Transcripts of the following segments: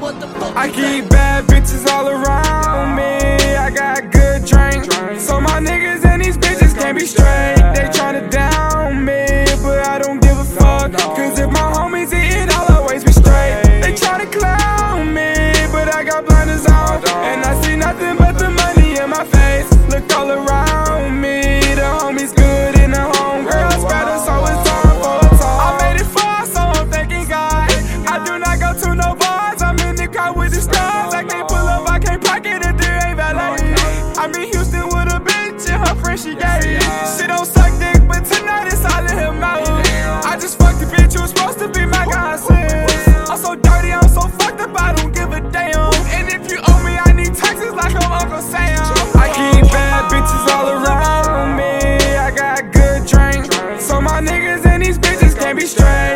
what the fuck. I keep bad bitches all around me. I got good drink. So my niggas and these bitches can't be straight. They tryna down me, but I don't give a fuck. Cause if my homies eating, I'll always be straight. They tryna clown me, but I got blinders on. And I see nothing but the money in my face. Look all around me. The homies good in the home. Girls better, so it's time for a talk. I made it far, so I'm thanking God. I do not go to no I'm in Houston with a bitch and her friend she gay. She don't suck dick, but tonight it's all in her mouth. I just fucked the bitch who was supposed to be my godsend. I'm so dirty, I'm so fucked up, I don't give a damn. And if you owe me, I need taxes like I'm Uncle Sam. I keep bad bitches all around me. I got good drink. So my niggas and these bitches can't be straight.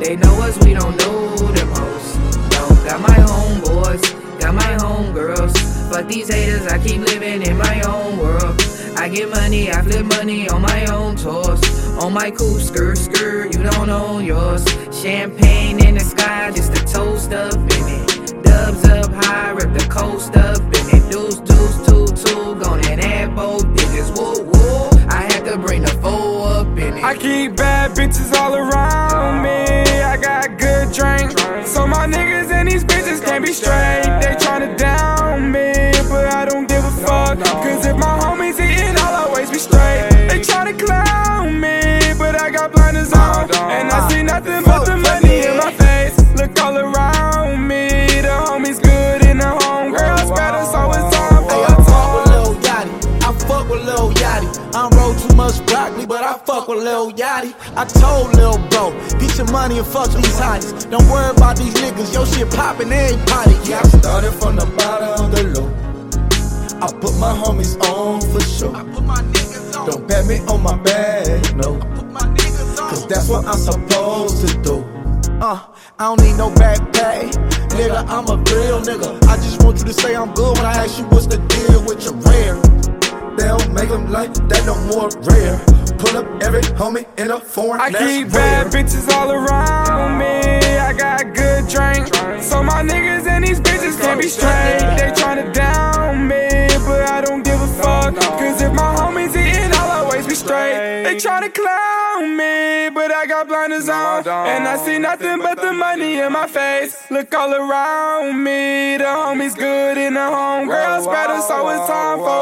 They know us, we don't know the most. No, got my homeboys, got my homegirls. Fuck these haters, I keep living in my own world. I get money, I flip money on my own tours. On my coupe, skirt, skirt, you don't own yours. Champagne in the sky, just a toast up in it. Dubs up high, rip the coast up I keep bad bitches all around me. I got good drink. So my niggas and these bitches can't be straight. They tryna down me, but I don't give a fuck. Cause if my I don't roll too much broccoli, but I fuck with Lil Yachty. I told Lil Bro, get your money and fuck these hotties. Don't worry about these niggas, your shit poppin' every potty. Yeah, I started from the bottom of the low. I put my homies on for sure. Don't pat me on my back, no. put my niggas on Cause that's what I'm supposed to do. Uh, I don't need no back pay. Nigga, I'm a real nigga. I just want you to say I'm good when I ask you what's the deal with your rare. They don't make them like that no more rare. Pull up every homie in a foreign I keep rare. bad bitches all around me. I got good drink. So my niggas and these bitches can't be straight. They tryna down me, but I don't give a fuck. Cause if my homies eating, I'll always be straight. They tryna clown me, but I got blinders on. And I see nothing but the money in my face. Look all around me. The homies good in the home. Girls better, so it's time for a talk.